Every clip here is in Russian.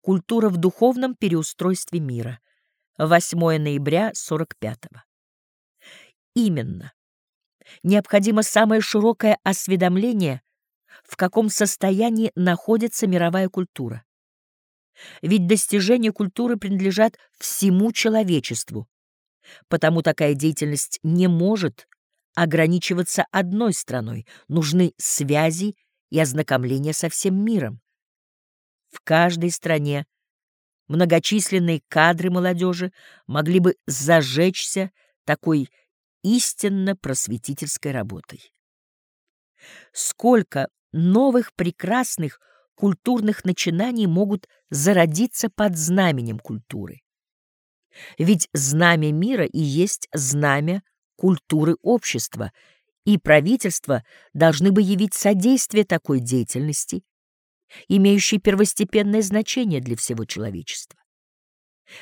Культура в духовном переустройстве мира. 8 ноября 45 -го. Именно. Необходимо самое широкое осведомление, в каком состоянии находится мировая культура. Ведь достижения культуры принадлежат всему человечеству, потому такая деятельность не может ограничиваться одной страной, нужны связи и ознакомление со всем миром. Каждой стране многочисленные кадры молодежи могли бы зажечься такой истинно просветительской работой. Сколько новых прекрасных культурных начинаний могут зародиться под знаменем культуры. Ведь знамя мира и есть знамя культуры общества, и правительства должны бы явить содействие такой деятельности, имеющей первостепенное значение для всего человечества.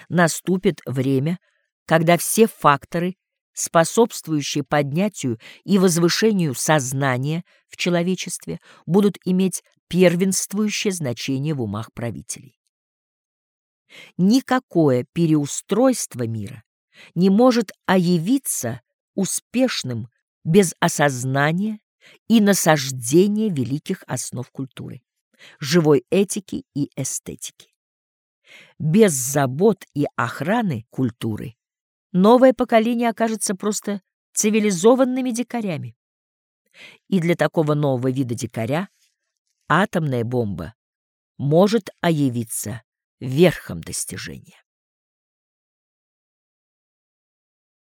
Наступит время, когда все факторы, способствующие поднятию и возвышению сознания в человечестве, будут иметь первенствующее значение в умах правителей. Никакое переустройство мира не может оявиться успешным без осознания и насаждения великих основ культуры, живой этики и эстетики. Без забот и охраны культуры новое поколение окажется просто цивилизованными дикарями. И для такого нового вида дикаря атомная бомба может оявиться верхом достижения.